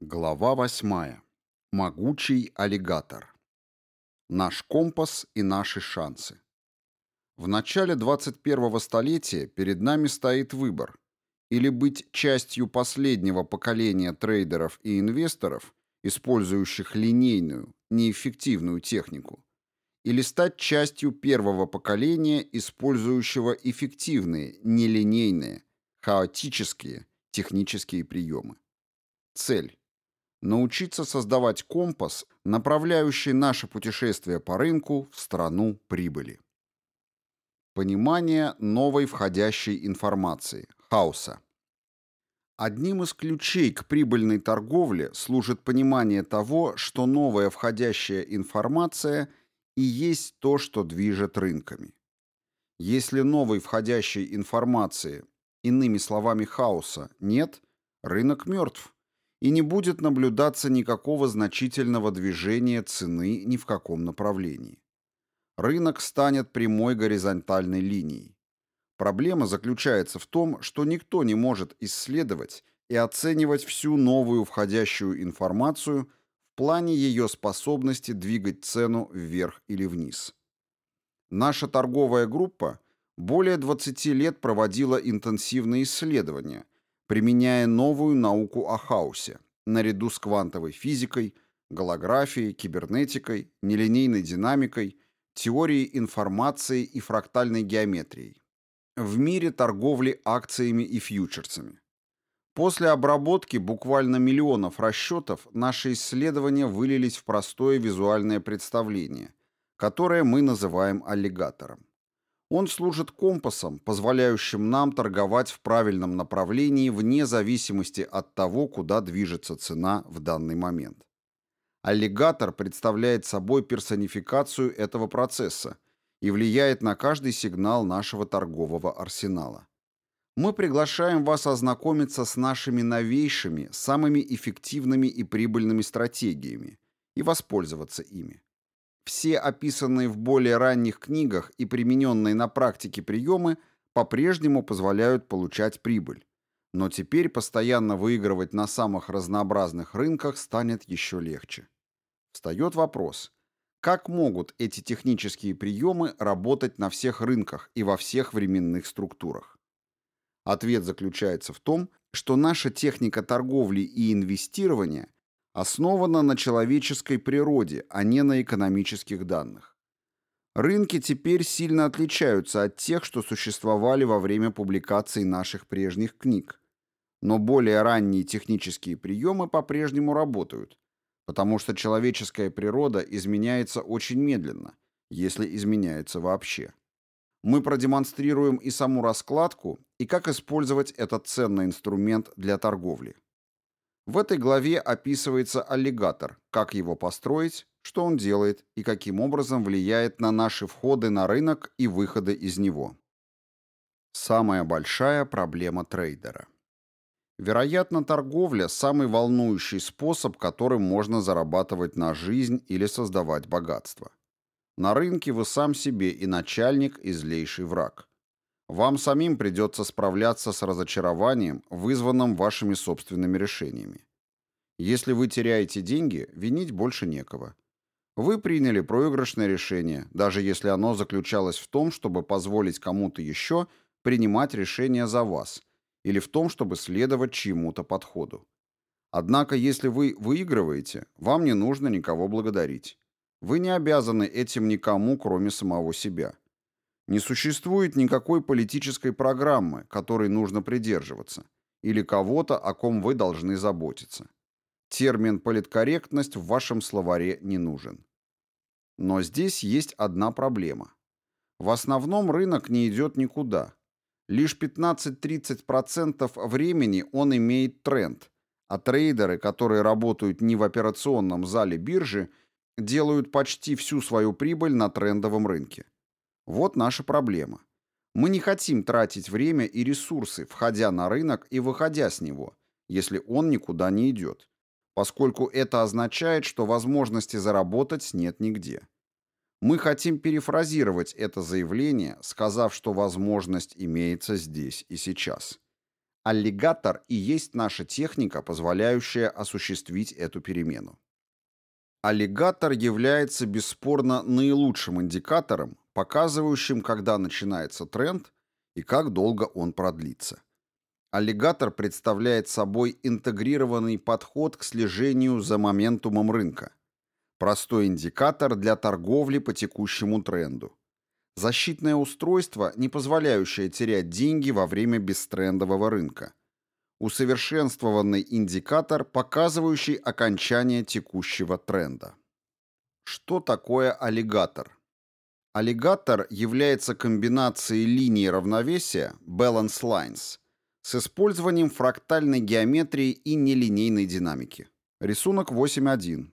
Глава восьмая. Могучий аллигатор. Наш компас и наши шансы. В начале 21-го столетия перед нами стоит выбор: или быть частью последнего поколения трейдеров и инвесторов, использующих линейную, неэффективную технику, или стать частью первого поколения, использующего эффективные, нелинейные, хаотические технические приемы. Цель научиться создавать компас, направляющий наше путешествие по рынку в страну прибыли. Понимание новой входящей информации, хаоса. Одним из ключей к прибыльной торговле служит понимание того, что новая входящая информация и есть то, что движет рынками. Если новой входящей информации, иными словами хаоса, нет, рынок мертв и не будет наблюдаться никакого значительного движения цены ни в каком направлении. Рынок станет прямой горизонтальной линией. Проблема заключается в том, что никто не может исследовать и оценивать всю новую входящую информацию в плане ее способности двигать цену вверх или вниз. Наша торговая группа более 20 лет проводила интенсивные исследования – применяя новую науку о хаосе, наряду с квантовой физикой, голографией, кибернетикой, нелинейной динамикой, теорией информации и фрактальной геометрией. В мире торговли акциями и фьючерсами. После обработки буквально миллионов расчетов наши исследования вылились в простое визуальное представление, которое мы называем аллигатором. Он служит компасом, позволяющим нам торговать в правильном направлении вне зависимости от того, куда движется цена в данный момент. Аллигатор представляет собой персонификацию этого процесса и влияет на каждый сигнал нашего торгового арсенала. Мы приглашаем вас ознакомиться с нашими новейшими, самыми эффективными и прибыльными стратегиями и воспользоваться ими. Все описанные в более ранних книгах и примененные на практике приемы по-прежнему позволяют получать прибыль. Но теперь постоянно выигрывать на самых разнообразных рынках станет еще легче. Встает вопрос, как могут эти технические приемы работать на всех рынках и во всех временных структурах? Ответ заключается в том, что наша техника торговли и инвестирования основана на человеческой природе, а не на экономических данных. Рынки теперь сильно отличаются от тех, что существовали во время публикации наших прежних книг. Но более ранние технические приемы по-прежнему работают, потому что человеческая природа изменяется очень медленно, если изменяется вообще. Мы продемонстрируем и саму раскладку, и как использовать этот ценный инструмент для торговли. В этой главе описывается аллигатор, как его построить, что он делает и каким образом влияет на наши входы на рынок и выходы из него. Самая большая проблема трейдера. Вероятно, торговля – самый волнующий способ, которым можно зарабатывать на жизнь или создавать богатство. На рынке вы сам себе и начальник, и злейший враг. Вам самим придется справляться с разочарованием, вызванным вашими собственными решениями. Если вы теряете деньги, винить больше некого. Вы приняли проигрышное решение, даже если оно заключалось в том, чтобы позволить кому-то еще принимать решения за вас, или в том, чтобы следовать чьему-то подходу. Однако, если вы выигрываете, вам не нужно никого благодарить. Вы не обязаны этим никому, кроме самого себя. Не существует никакой политической программы, которой нужно придерживаться, или кого-то, о ком вы должны заботиться. Термин «политкорректность» в вашем словаре не нужен. Но здесь есть одна проблема. В основном рынок не идет никуда. Лишь 15-30% времени он имеет тренд, а трейдеры, которые работают не в операционном зале биржи, делают почти всю свою прибыль на трендовом рынке. Вот наша проблема. Мы не хотим тратить время и ресурсы, входя на рынок и выходя с него, если он никуда не идет, поскольку это означает, что возможности заработать нет нигде. Мы хотим перефразировать это заявление, сказав, что возможность имеется здесь и сейчас. Аллигатор и есть наша техника, позволяющая осуществить эту перемену. Аллигатор является бесспорно наилучшим индикатором, показывающим, когда начинается тренд и как долго он продлится. Аллигатор представляет собой интегрированный подход к слежению за моментумом рынка. Простой индикатор для торговли по текущему тренду. Защитное устройство, не позволяющее терять деньги во время бестрендового рынка. Усовершенствованный индикатор, показывающий окончание текущего тренда. Что такое аллигатор? Аллигатор является комбинацией линий равновесия, balance lines, с использованием фрактальной геометрии и нелинейной динамики. Рисунок 8.1.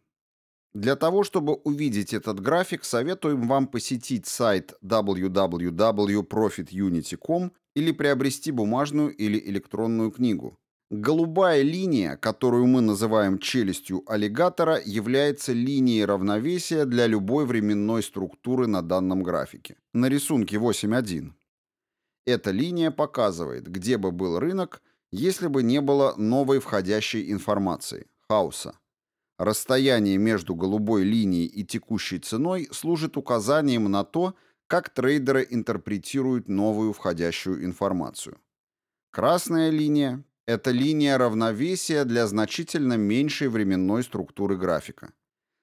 Для того, чтобы увидеть этот график, советуем вам посетить сайт www.profitunity.com или приобрести бумажную или электронную книгу. Голубая линия, которую мы называем челюстью аллигатора, является линией равновесия для любой временной структуры на данном графике. На рисунке 8.1. Эта линия показывает, где бы был рынок, если бы не было новой входящей информации – хаоса. Расстояние между голубой линией и текущей ценой служит указанием на то, как трейдеры интерпретируют новую входящую информацию. Красная линия – это линия равновесия для значительно меньшей временной структуры графика.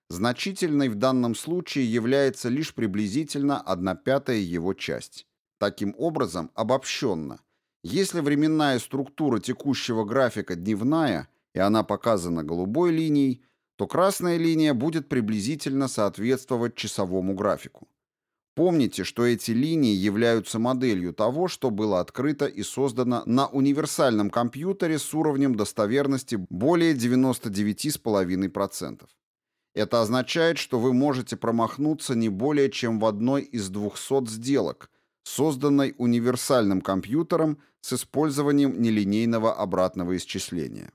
Значительной в данном случае является лишь приблизительно 1 пятая его часть. Таким образом, обобщенно, если временная структура текущего графика дневная, и она показана голубой линией, то красная линия будет приблизительно соответствовать часовому графику. Помните, что эти линии являются моделью того, что было открыто и создано на универсальном компьютере с уровнем достоверности более 99,5%. Это означает, что вы можете промахнуться не более чем в одной из 200 сделок, созданной универсальным компьютером с использованием нелинейного обратного исчисления.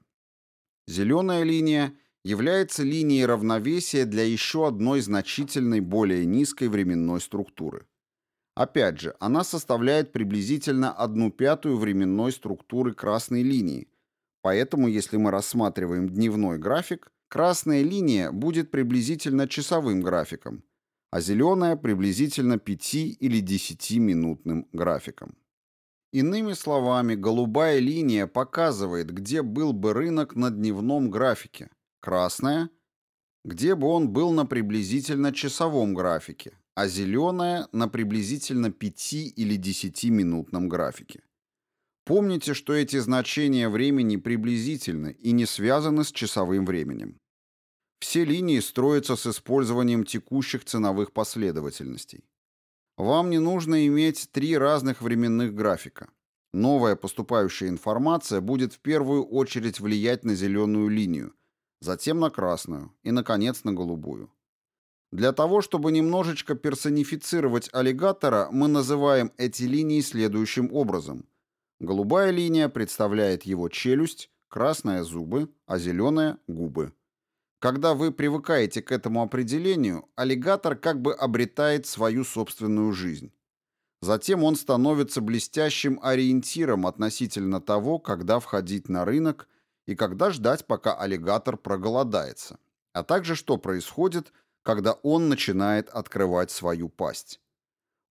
Зеленая линия – является линией равновесия для еще одной значительной более низкой временной структуры. Опять же, она составляет приблизительно одну пятую временной структуры красной линии, поэтому если мы рассматриваем дневной график, красная линия будет приблизительно часовым графиком, а зеленая приблизительно 5 или 10-минутным графиком. Иными словами, голубая линия показывает, где был бы рынок на дневном графике, красная, где бы он был на приблизительно часовом графике, а зеленая на приблизительно 5 или 10-минутном графике. Помните, что эти значения времени приблизительны и не связаны с часовым временем. Все линии строятся с использованием текущих ценовых последовательностей. Вам не нужно иметь три разных временных графика. Новая поступающая информация будет в первую очередь влиять на зеленую линию, затем на красную и, наконец, на голубую. Для того, чтобы немножечко персонифицировать аллигатора, мы называем эти линии следующим образом. Голубая линия представляет его челюсть, красная – зубы, а зеленая – губы. Когда вы привыкаете к этому определению, аллигатор как бы обретает свою собственную жизнь. Затем он становится блестящим ориентиром относительно того, когда входить на рынок и когда ждать, пока аллигатор проголодается, а также что происходит, когда он начинает открывать свою пасть.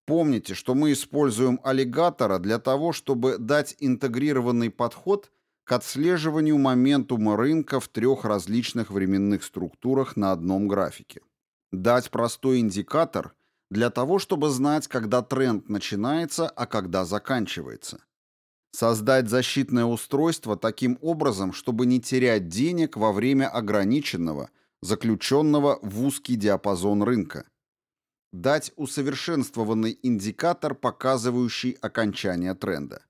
Помните, что мы используем аллигатора для того, чтобы дать интегрированный подход к отслеживанию моментума рынка в трех различных временных структурах на одном графике. Дать простой индикатор для того, чтобы знать, когда тренд начинается, а когда заканчивается. Создать защитное устройство таким образом, чтобы не терять денег во время ограниченного, заключенного в узкий диапазон рынка. Дать усовершенствованный индикатор, показывающий окончание тренда.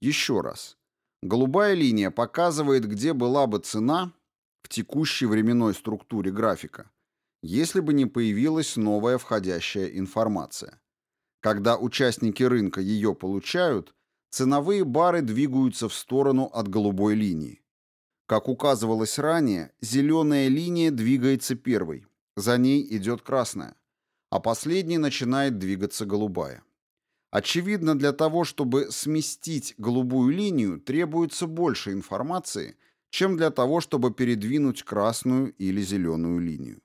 Еще раз. Голубая линия показывает, где была бы цена в текущей временной структуре графика, если бы не появилась новая входящая информация. Когда участники рынка ее получают, ценовые бары двигаются в сторону от голубой линии. Как указывалось ранее, зеленая линия двигается первой, за ней идет красная, а последней начинает двигаться голубая. Очевидно, для того, чтобы сместить голубую линию, требуется больше информации, чем для того, чтобы передвинуть красную или зеленую линию.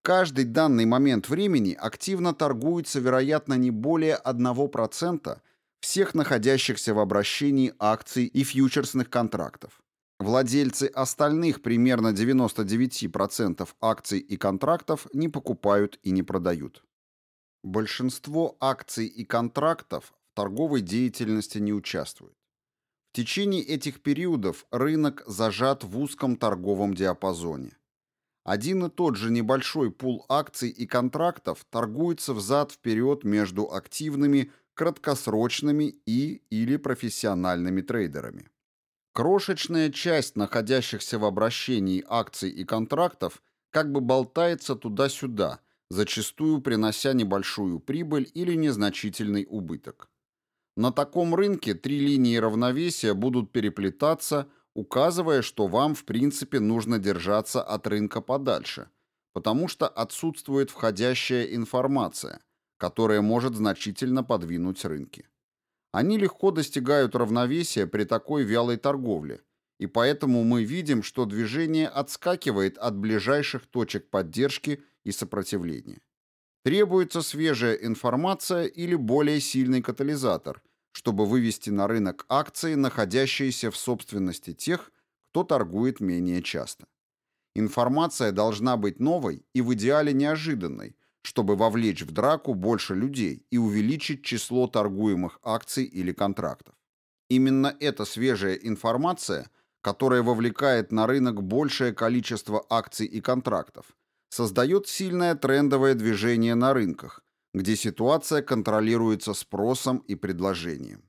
В каждый данный момент времени активно торгуется, вероятно, не более 1% всех находящихся в обращении акций и фьючерсных контрактов. Владельцы остальных примерно 99% акций и контрактов не покупают и не продают. Большинство акций и контрактов в торговой деятельности не участвуют. В течение этих периодов рынок зажат в узком торговом диапазоне. Один и тот же небольшой пул акций и контрактов торгуется взад-вперед между активными, краткосрочными и или профессиональными трейдерами. Крошечная часть находящихся в обращении акций и контрактов как бы болтается туда-сюда – зачастую принося небольшую прибыль или незначительный убыток. На таком рынке три линии равновесия будут переплетаться, указывая, что вам в принципе нужно держаться от рынка подальше, потому что отсутствует входящая информация, которая может значительно подвинуть рынки. Они легко достигают равновесия при такой вялой торговле, и поэтому мы видим, что движение отскакивает от ближайших точек поддержки и сопротивления. Требуется свежая информация или более сильный катализатор, чтобы вывести на рынок акции, находящиеся в собственности тех, кто торгует менее часто. Информация должна быть новой и в идеале неожиданной, чтобы вовлечь в драку больше людей и увеличить число торгуемых акций или контрактов. Именно эта свежая информация, которая вовлекает на рынок большее количество акций и контрактов, создает сильное трендовое движение на рынках, где ситуация контролируется спросом и предложением.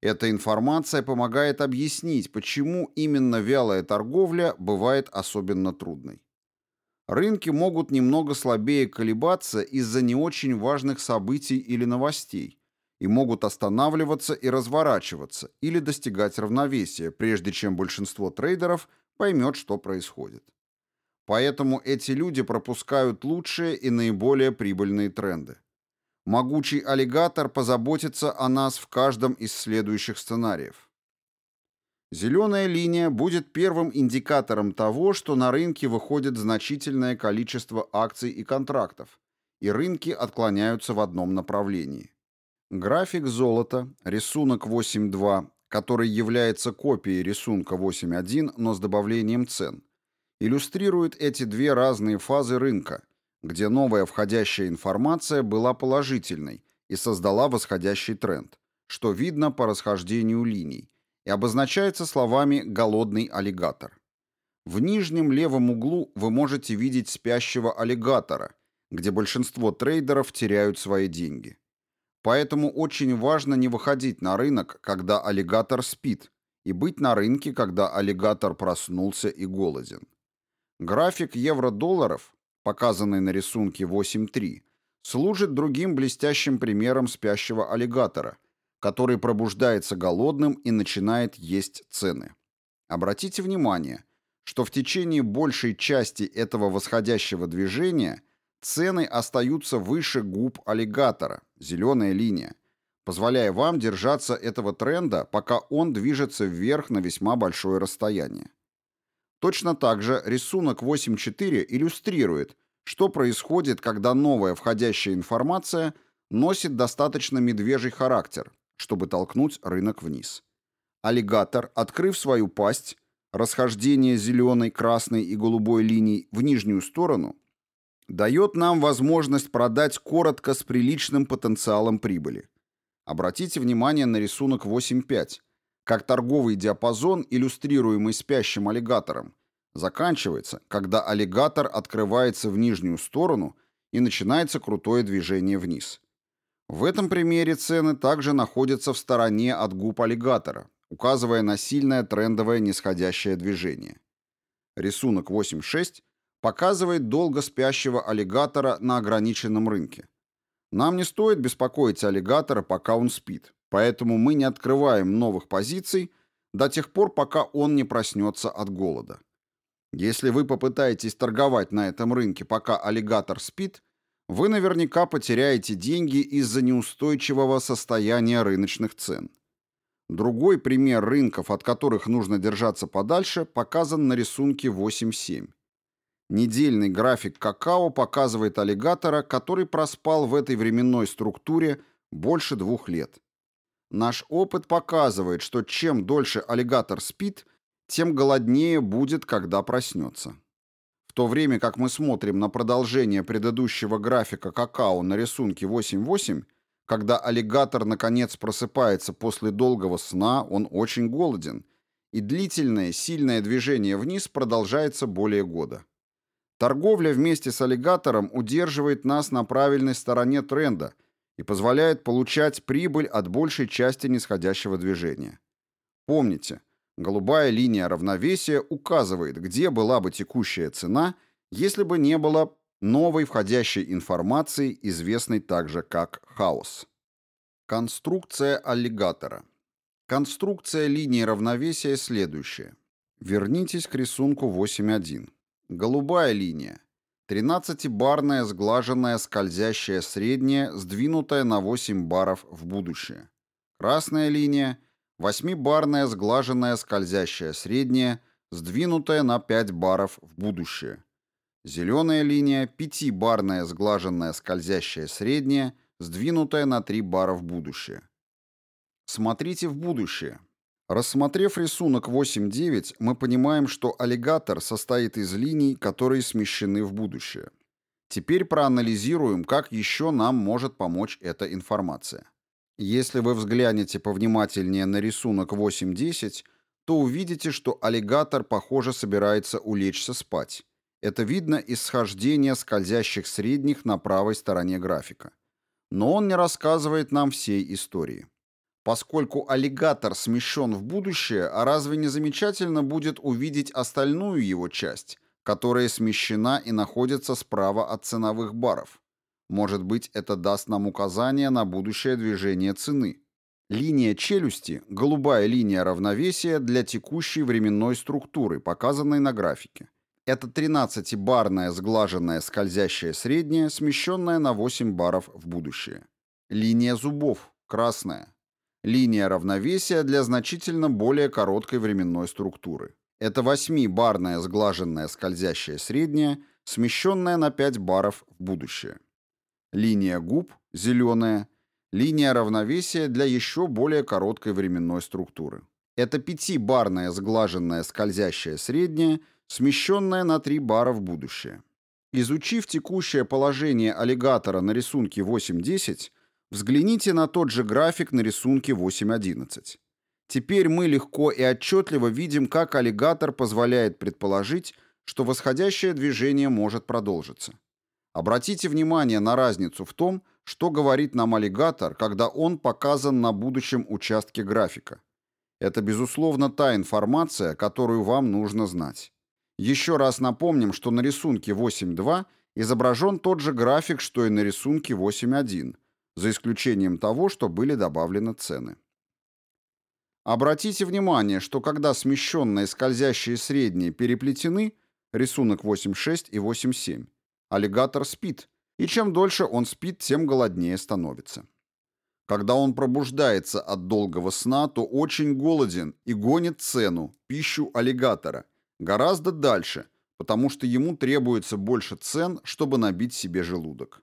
Эта информация помогает объяснить, почему именно вялая торговля бывает особенно трудной. Рынки могут немного слабее колебаться из-за не очень важных событий или новостей и могут останавливаться и разворачиваться или достигать равновесия, прежде чем большинство трейдеров поймет, что происходит. Поэтому эти люди пропускают лучшие и наиболее прибыльные тренды. Могучий аллигатор позаботится о нас в каждом из следующих сценариев. Зеленая линия будет первым индикатором того, что на рынке выходит значительное количество акций и контрактов, и рынки отклоняются в одном направлении. График золота, рисунок 8.2, который является копией рисунка 8.1, но с добавлением цен – иллюстрирует эти две разные фазы рынка, где новая входящая информация была положительной и создала восходящий тренд, что видно по расхождению линий, и обозначается словами «голодный аллигатор». В нижнем левом углу вы можете видеть спящего аллигатора, где большинство трейдеров теряют свои деньги. Поэтому очень важно не выходить на рынок, когда аллигатор спит, и быть на рынке, когда аллигатор проснулся и голоден. График евро-долларов, показанный на рисунке 8.3, служит другим блестящим примером спящего аллигатора, который пробуждается голодным и начинает есть цены. Обратите внимание, что в течение большей части этого восходящего движения цены остаются выше губ аллигатора, зеленая линия, позволяя вам держаться этого тренда, пока он движется вверх на весьма большое расстояние. Точно так же рисунок 8.4 иллюстрирует, что происходит, когда новая входящая информация носит достаточно медвежий характер, чтобы толкнуть рынок вниз. Аллигатор, открыв свою пасть, расхождение зеленой, красной и голубой линий в нижнюю сторону, дает нам возможность продать коротко с приличным потенциалом прибыли. Обратите внимание на рисунок 8.5, как торговый диапазон, иллюстрируемый спящим аллигатором, заканчивается, когда аллигатор открывается в нижнюю сторону и начинается крутое движение вниз. В этом примере цены также находятся в стороне от губ аллигатора, указывая на сильное трендовое нисходящее движение. Рисунок 8.6 показывает долго спящего аллигатора на ограниченном рынке. Нам не стоит беспокоить аллигатора, пока он спит, Поэтому мы не открываем новых позиций до тех пор, пока он не проснется от голода. Если вы попытаетесь торговать на этом рынке, пока аллигатор спит, вы наверняка потеряете деньги из-за неустойчивого состояния рыночных цен. Другой пример рынков, от которых нужно держаться подальше, показан на рисунке 8.7. Недельный график какао показывает аллигатора, который проспал в этой временной структуре больше двух лет. Наш опыт показывает, что чем дольше аллигатор спит, тем голоднее будет, когда проснется. В то время как мы смотрим на продолжение предыдущего графика какао на рисунке 8.8, когда аллигатор наконец просыпается после долгого сна, он очень голоден, и длительное, сильное движение вниз продолжается более года. Торговля вместе с аллигатором удерживает нас на правильной стороне тренда и позволяет получать прибыль от большей части нисходящего движения. Помните – Голубая линия равновесия указывает, где была бы текущая цена, если бы не было новой входящей информации, известной также как хаос. Конструкция аллигатора. Конструкция линии равновесия следующая. Вернитесь к рисунку 8.1. Голубая линия. 13-барная сглаженная скользящая средняя, сдвинутая на 8 баров в будущее. Красная линия – Восьмибарная сглаженная скользящая средняя, сдвинутая на 5 баров в будущее. Зеленая линия – пятибарная сглаженная скользящая средняя, сдвинутая на 3 бара в будущее. Смотрите в будущее. Рассмотрев рисунок 8.9, мы понимаем, что аллигатор состоит из линий, которые смещены в будущее. Теперь проанализируем, как еще нам может помочь эта информация. Если вы взглянете повнимательнее на рисунок 8.10, то увидите, что аллигатор, похоже, собирается улечься спать. Это видно из схождения скользящих средних на правой стороне графика. Но он не рассказывает нам всей истории. Поскольку аллигатор смещен в будущее, а разве не замечательно будет увидеть остальную его часть, которая смещена и находится справа от ценовых баров? Может быть, это даст нам указание на будущее движение цены. Линия челюсти – голубая линия равновесия для текущей временной структуры, показанной на графике. Это 13-барная сглаженная скользящая средняя, смещенная на 8 баров в будущее. Линия зубов – красная. Линия равновесия для значительно более короткой временной структуры. Это 8-барная сглаженная скользящая средняя, смещенная на 5 баров в будущее. Линия губ – зеленая. Линия равновесия для еще более короткой временной структуры. Это пятибарная сглаженная скользящая средняя, смещенная на 3 бара в будущее. Изучив текущее положение аллигатора на рисунке 8.10, взгляните на тот же график на рисунке 8.11. Теперь мы легко и отчетливо видим, как аллигатор позволяет предположить, что восходящее движение может продолжиться. Обратите внимание на разницу в том, что говорит нам аллигатор, когда он показан на будущем участке графика. Это, безусловно, та информация, которую вам нужно знать. Еще раз напомним, что на рисунке 8.2 изображен тот же график, что и на рисунке 8.1, за исключением того, что были добавлены цены. Обратите внимание, что когда смещенные скользящие средние переплетены, рисунок 8.6 и 8.7, Аллигатор спит, и чем дольше он спит, тем голоднее становится. Когда он пробуждается от долгого сна, то очень голоден и гонит цену, пищу аллигатора, гораздо дальше, потому что ему требуется больше цен, чтобы набить себе желудок.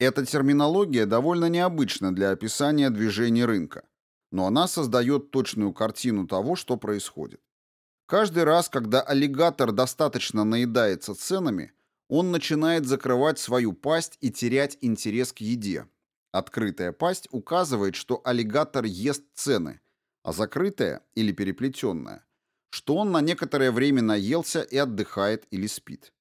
Эта терминология довольно необычна для описания движений рынка, но она создает точную картину того, что происходит. Каждый раз, когда аллигатор достаточно наедается ценами, он начинает закрывать свою пасть и терять интерес к еде. Открытая пасть указывает, что аллигатор ест цены, а закрытая или переплетенная, что он на некоторое время наелся и отдыхает или спит.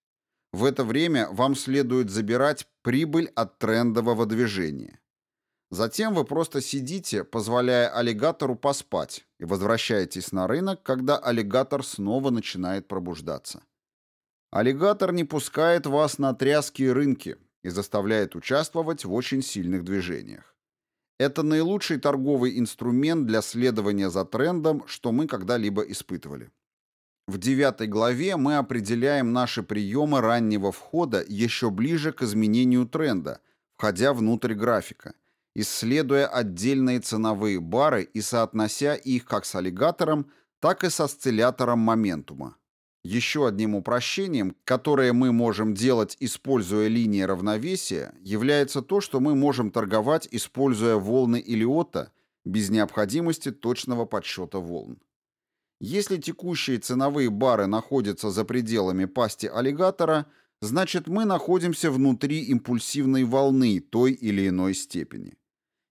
В это время вам следует забирать прибыль от трендового движения. Затем вы просто сидите, позволяя аллигатору поспать, и возвращаетесь на рынок, когда аллигатор снова начинает пробуждаться. Аллигатор не пускает вас на тряские рынки и заставляет участвовать в очень сильных движениях. Это наилучший торговый инструмент для следования за трендом, что мы когда-либо испытывали. В девятой главе мы определяем наши приемы раннего входа еще ближе к изменению тренда, входя внутрь графика, исследуя отдельные ценовые бары и соотнося их как с аллигатором, так и с осциллятором моментума. Еще одним упрощением, которое мы можем делать, используя линии равновесия, является то, что мы можем торговать, используя волны Илиота, без необходимости точного подсчета волн. Если текущие ценовые бары находятся за пределами пасти аллигатора, значит мы находимся внутри импульсивной волны той или иной степени.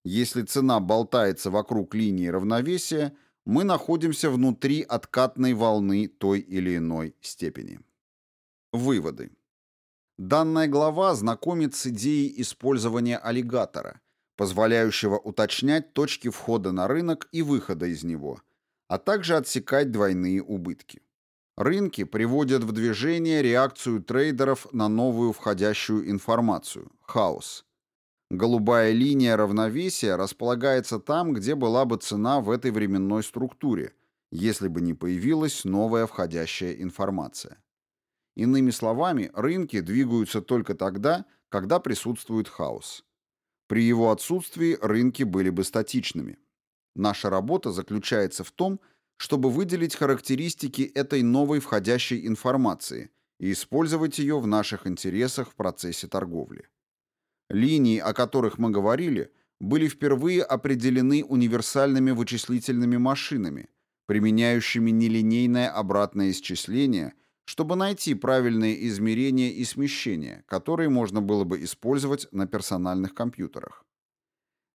Если цена болтается вокруг линии равновесия, мы находимся внутри откатной волны той или иной степени. Выводы. Данная глава знакомит с идеей использования аллигатора, позволяющего уточнять точки входа на рынок и выхода из него – а также отсекать двойные убытки. Рынки приводят в движение реакцию трейдеров на новую входящую информацию – хаос. Голубая линия равновесия располагается там, где была бы цена в этой временной структуре, если бы не появилась новая входящая информация. Иными словами, рынки двигаются только тогда, когда присутствует хаос. При его отсутствии рынки были бы статичными. Наша работа заключается в том, чтобы выделить характеристики этой новой входящей информации и использовать ее в наших интересах в процессе торговли. Линии, о которых мы говорили, были впервые определены универсальными вычислительными машинами, применяющими нелинейное обратное исчисление, чтобы найти правильные измерения и смещения, которые можно было бы использовать на персональных компьютерах.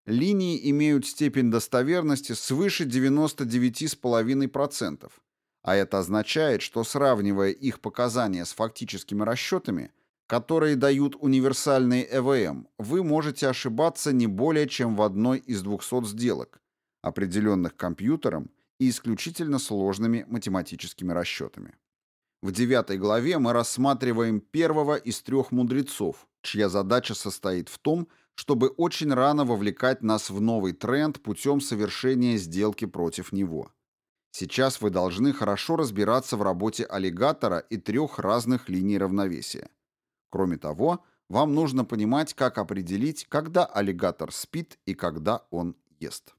Линии имеют степень достоверности свыше 99,5%, а это означает, что сравнивая их показания с фактическими расчетами, которые дают универсальные ЭВМ, вы можете ошибаться не более чем в одной из 200 сделок, определенных компьютером и исключительно сложными математическими расчетами. В девятой главе мы рассматриваем первого из трех мудрецов, чья задача состоит в том, чтобы очень рано вовлекать нас в новый тренд путем совершения сделки против него. Сейчас вы должны хорошо разбираться в работе аллигатора и трех разных линий равновесия. Кроме того, вам нужно понимать, как определить, когда аллигатор спит и когда он ест.